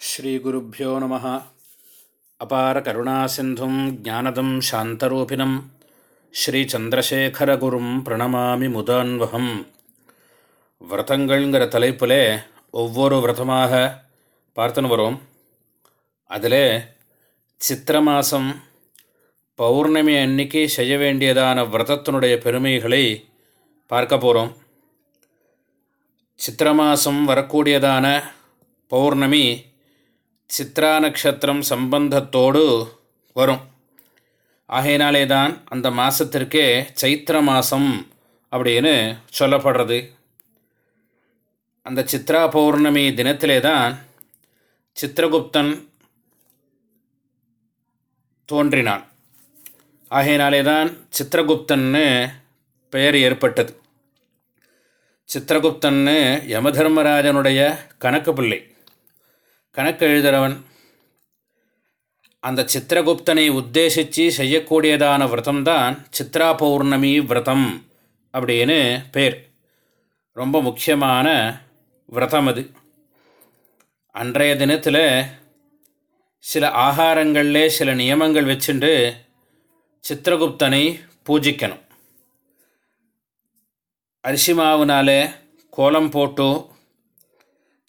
ஸ்ரீகுருப்போ நம. அபார கருணாசிந்தும் ஜானதம் சாந்தரூபிணம். ஸ்ரீச்சந்திரசேகரகுரும் பிரணமாமி முதான்வகம். விரதங்கள்ங்கிற தலைப்பில் ஒவ்வொரு விரதமாக பார்த்துன்னு வரோம். அதில் சித்திர மாதம் பௌர்ணமி அன்னைக்கு செய்ய வேண்டியதான விரதத்தினுடைய பெருமைகளை பார்க்க போகிறோம் சித்திர மாதம் வரக்கூடியதான பௌர்ணமி சித்ரா நட்சத்திரம் சம்பந்தத்தோடு வரும். ஆகையினாலே தான் அந்த மாதத்திற்கே சைத்திர மாதம் அப்படின்னு சொல்லப்படுறது. அந்த சித்ரா பௌர்ணமி தினத்திலே தான் சித்திரகுப்தன் தோன்றினான். ஆகையினாலே தான் சித்திரகுப்தன்னு பெயர் ஏற்பட்டது. சித்திரகுப்தன்னு யமதர்மராஜனுடைய கணக்கு பிள்ளை. கணக்கு எழுதுகிறவன் அந்த சித்திரகுப்தனை உத்தேசித்து செய்யக்கூடியதான விரதம்தான் சித்ரா பௌர்ணமி விரதம் அப்படின்னு பேர். ரொம்ப முக்கியமான விரதம் அது. அன்றைய தினத்தில் சில ஆகாரங்களில் சில நியமங்கள் வச்சுண்டு சித்திரகுப்தனை பூஜிக்கணும். அரிசி மாவுனாலே கோலம் போட்டு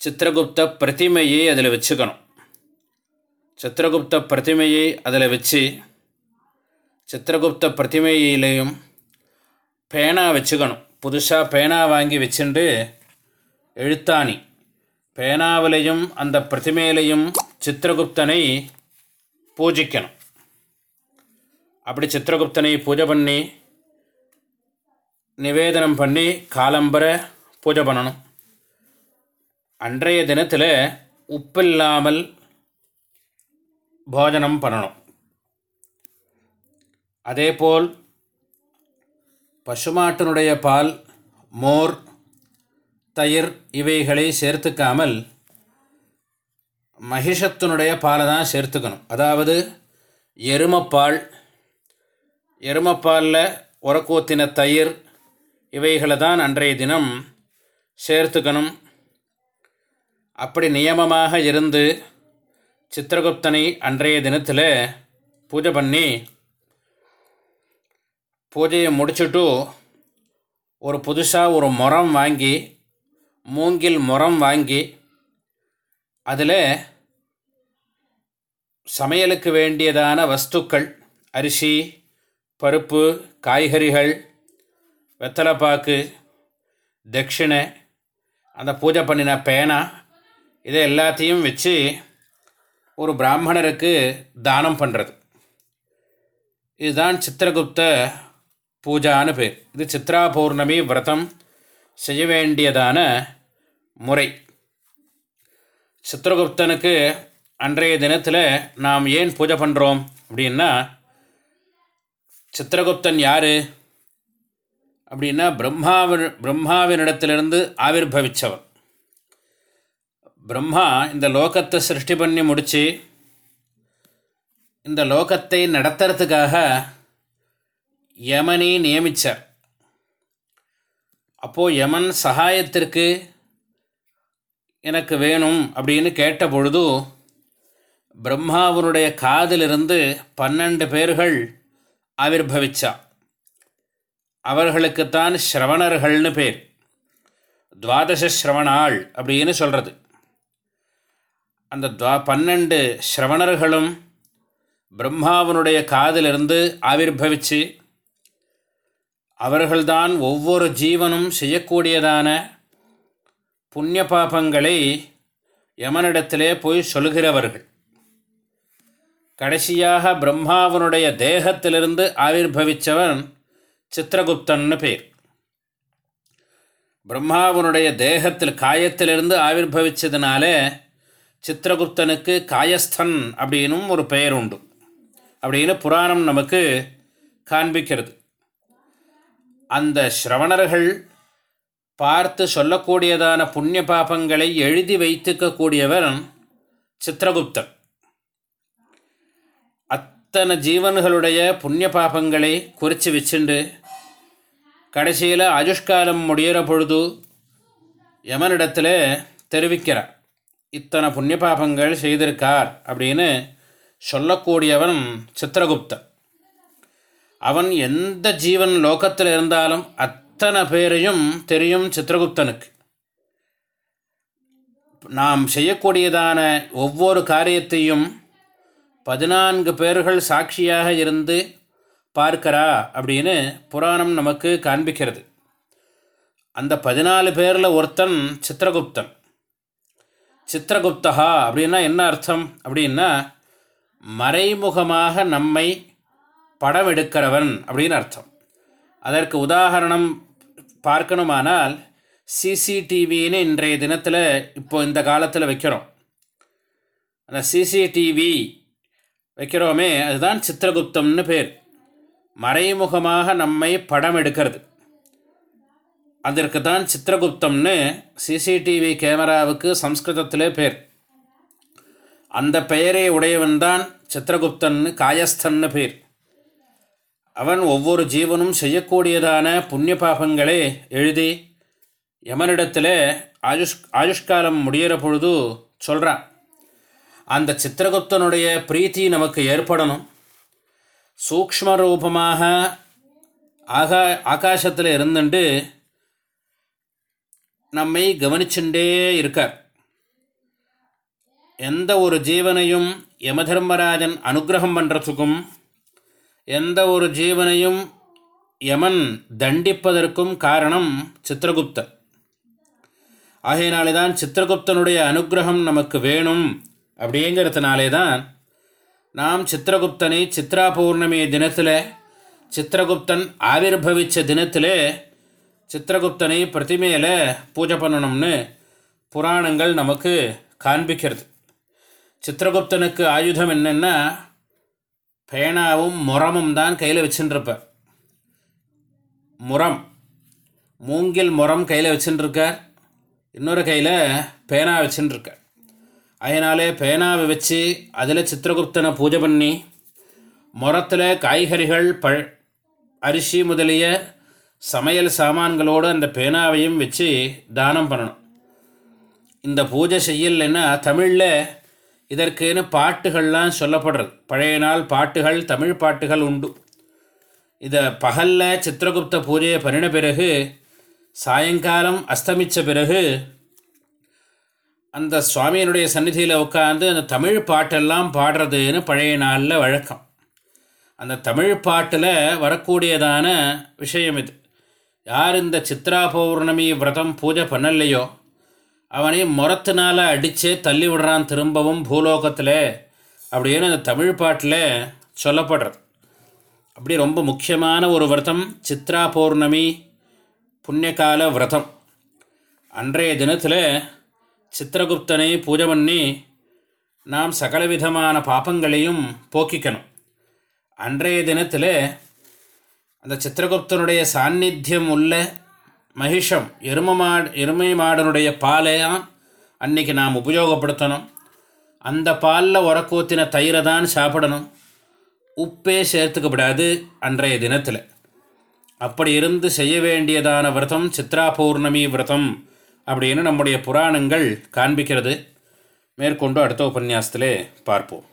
சித்திரகுப்த பிரதிமையை அதில் வச்சுக்கணும். சித்திரகுப்த பிரதிமையை அதில் வச்சு சித்திரகுப்த பிரதிமையிலையும் பேனா வச்சுக்கணும். புதுசாக பேனா வாங்கி வச்சுண்டு எழுத்தாணி. பேனாவிலையும் அந்த பிரதிமையிலையும் சித்திரகுப்தனை பூஜிக்கணும். அப்படி சித்திரகுப்தனை பூஜை பண்ணி நிவேதனம் பண்ணி காலம்பரை பூஜை பண்ணணும். அன்றைய தினத்தில் உப்பில்லாமல் போஜனம் பண்ணணும். அதேபோல் பசுமாட்டினுடைய பால் மோர் தயிர் இவைகளை சேர்த்துக்காமல் மகிஷத்தினுடைய பாலை தான் சேர்த்துக்கணும். அதாவது எருமப்பால் எருமப்பாலில் உரக்கூத்தின தயிர் இவைகளை தான் அன்றைய தினம் சேர்த்துக்கணும். அப்படி நியமமாக இருந்து சித்திரகுப்தனை அன்றைய தினத்தில் பூஜை பண்ணி பூஜையை முடிச்சுட்டு ஒரு புதுசாக ஒரு முறம் வாங்கி மூங்கில் முறம் வாங்கி அதில் சமையலுக்கு வேண்டியதான வஸ்துக்கள் அரிசி பருப்பு காய்கறிகள் வெத்தலைப்பாக்கு தட்சிணை அந்த பூஜை பண்ணின பேனா இதை எல்லாத்தையும் வச்சு ஒரு பிராமணருக்கு தானம் பண்ணுறது இதுதான் சித்திரகுப்த பூஜான்னு பேர். இது சித்ரா பௌர்ணமி விரதம் செய்ய வேண்டியதான முறை. சித்திரகுப்தனுக்கு அன்றைய தினத்தில் நாம் ஏன் பூஜை பண்ணுறோம் அப்படின்னா சித்திரகுப்தன் யார் அப்படின்னா பிரம்மாவின் பிரம்மாவினிடத்திலிருந்து ஆவிர்வவித்தவன் பிரம்மா இந்த லோகத்தை சிருஷ்டி பண்ணி முடித்து இந்த லோகத்தை நடத்துறதுக்காக யமனை நியமித்தார் அப்போது யமன் சகாயத்திற்கு எனக்கு வேணும் அப்படின்னு கேட்ட பொழுது பிரம்மாவனுடைய காதிலிருந்து பன்னெண்டு பேர்கள் ஆவிர்வவிச்சா அவர்களுக்குத்தான் ஸ்ரவணர்கள்னு பேர். துவாதச ஸ்ரவணாள் அப்படின்னு சொல்கிறது அந்த துவா பன்னெண்டு ஸ்ரவணர்களும் பிரம்மாவனுடைய காதிலிருந்து ஆவிர்வவிச்சு அவர்கள்தான் ஒவ்வொரு ஜீவனும் செய்யக்கூடியதான புண்ணிய பாபங்களை யமனிடத்திலே போய் சொல்கிறவர்கள் கடைசியாக பிரம்மாவனுடைய தேகத்திலிருந்து ஆவிர்வவித்தவன் சித்திரகுப்தன்னு பேர். பிரம்மாவனுடைய தேகத்தில் காயத்திலிருந்து ஆவிர்வவிச்சதுனாலே சித்திரகுப்தனுக்கு காயஸ்தன் அப்படின்னும் ஒரு பெயர் உண்டு அப்படின்னு புராணம் நமக்கு காண்பிக்கிறது. அந்த ஸ்ரவணர்கள் பார்த்து சொல்லக்கூடியதான புண்ணிய பாபங்களை எழுதி வைத்துக்கக்கூடியவர் சித்திரகுப்தன். அத்தனை ஜீவன்களுடைய புண்ணிய பாபங்களை குறித்து வச்சுண்டு கடைசியில் ஆயுஷ்காலம் முடிகிற பொழுது யமனிடத்தில் தெரிவிக்கிறார். இத்தனை புண்ணிய பாபங்கள் செய்திருக்கார் அப்படின்னு சொல்லக்கூடியவன் சித்திரகுப்தன். அவன் எந்த ஜீவன் லோகத்தில் இருந்தாலும் அத்தனை பேரையும் தெரியும் சித்திரகுப்தனுக்கு. நாம் செய்யக்கூடியதான ஒவ்வொரு காரியத்தையும் பதினான்கு பேர்கள் சாட்சியாக இருந்து பார்க்கிறா அப்படின்னு புராணம் நமக்கு காண்பிக்கிறது. அந்த பதினாலு பேரில் ஒருத்தன் சித்திரகுப்தன். சித்திரகுப்தா அப்படின்னா என்ன அர்த்தம்? அப்படின்னா மறைமுகமாக நம்மை படம் எடுக்கிறவன் அப்படின்னு அர்த்தம். அதற்கு உதாரணம் பார்க்கணுமானால் சிசிடிவின்னு இன்றைய தினத்தில் இப்போ இந்த காலத்தில் வைக்கிறோம். அந்த சிசிடிவி வைக்கிறோமே அதுதான் சித்திரகுப்தம்னு பேர். மறைமுகமாக நம்மை படம் எடுக்கிறது அதற்கு தான் சித்திரகுப்தம்னு சிசிடிவி கேமராவுக்கு சம்ஸ்கிருதத்திலே பேர். அந்த பெயரை உடையவன்தான் சித்திரகுப்தன்னு காயஸ்தன்னு பேர். அவன் ஒவ்வொரு ஜீவனும் செய்யக்கூடியதான புண்ணிய பாபங்களே எழுதி யமனிடத்தில் ஆயுஷ் ஆயுஷ்காலம் முடிகிற பொழுது சொல்கிறான் அந்த சித்திரகுப்தனுடைய பிரீத்தி நமக்கு ஏற்படணும். சூக்ம ரூபமாக ஆகா ஆகாசத்தில் இருந்துட்டு நம்மை கவனிச்சுட்டே இருக்கார். எந்த ஒரு ஜீவனையும் யமதர்மராஜன் அனுகிரகம் பண்ணுறதுக்கும் எந்த ஒரு ஜீவனையும் யமன் தண்டிப்பதற்கும் காரணம் சித்திரகுப்தன் ஆகையினாலே தான் சித்திரகுப்தனுடைய அனுகிரகம் நமக்கு வேணும் அப்படிங்கிறதுனாலே தான் நாம் சித்திரகுப்தனை சித்ரா பௌர்ணமி தினத்தில் சித்திரகுப்தன் ஆவிர்வவித்த தினத்தில் சித்திரகுப்தனை பிரதிமையில் பூஜை பண்ணணும்னு புராணங்கள் நமக்கு காண்பிக்கிறது. சித்திரகுப்தனுக்கு ஆயுதம் என்னென்னா பேனாவும் முரமும் தான் கையில் வச்சுட்டுருப்பார் முரம். மூங்கில் முரம் கையில் வச்சுட்டுருக்கார் இன்னொரு கையில் பேனா வச்சுட்டுருக்கார் அதனாலே பேனாவை வச்சு அதில் சித்திரகுப்தனை பூஜை பண்ணி முரத்தில் காய்கறிகள் பழ் அரிசி முதலிய சமையல் சாமான்களோடு அந்த பேனாவையும் வச்சு தானம் பண்ணணும். இந்த பூஜை செய்யலைன்னா தமிழில் இதற்குன்னு பாட்டுகள்லாம் சொல்லப்படுறது. பழைய நாள் பாட்டுகள் தமிழ் பாட்டுகள் உண்டு. இதை பகலில் சித்திரகுப்த பூஜையை பண்ணின பிறகு சாயங்காலம் அஸ்தமித்த பிறகு அந்த சுவாமியினுடைய சந்நிதியில் உட்காந்து அந்த தமிழ் பாட்டெல்லாம் பாடுறதுன்னு பழைய நாளில் வழக்கம். அந்த தமிழ் பாட்டில் வரக்கூடியதான விஷயம் இது. யார் இந்த சித்ரா பௌர்ணமி விரதம் பூஜை பண்ணலையோ? அவனை முரத்தினால் அடித்தே தள்ளி விடுறான் திரும்பவும் பூலோகத்தில். அப்படின்னு அந்த தமிழ் பாட்டில் சொல்லப்படுறது. அப்படி ரொம்ப முக்கியமான ஒரு விரதம் சித்ரா பௌர்ணமி புண்ணியகால விரதம். அன்றைய தினத்தில் சித்திரகுப்தனை பூஜை பண்ணி நாம் சகலவிதமான பாப்பங்களையும் போக்கிக்கணும். அன்றைய தினத்தில் அந்த சித்திரகுப்தனுடைய சாநித்தியம் உள்ள மகிஷம் எரும மாடு எருமை மாடனுடைய பாலையான் அன்னைக்கு நாம் உபயோகப்படுத்தணும். அந்த பாலில் உரக்கூத்தின தயிரை தான் சாப்பிடணும். உப்பே சேர்த்துக்கப்படாது அன்றைய தினத்தில். அப்படி இருந்து செய்ய வேண்டியதான விரதம் சித்ரா பௌர்ணமி விரதம் அப்படின்னு நம்முடைய புராணங்கள் காண்பிக்கிறது. மேற்கொண்டு அடுத்த உபன்யாசத்திலே பார்ப்போம்.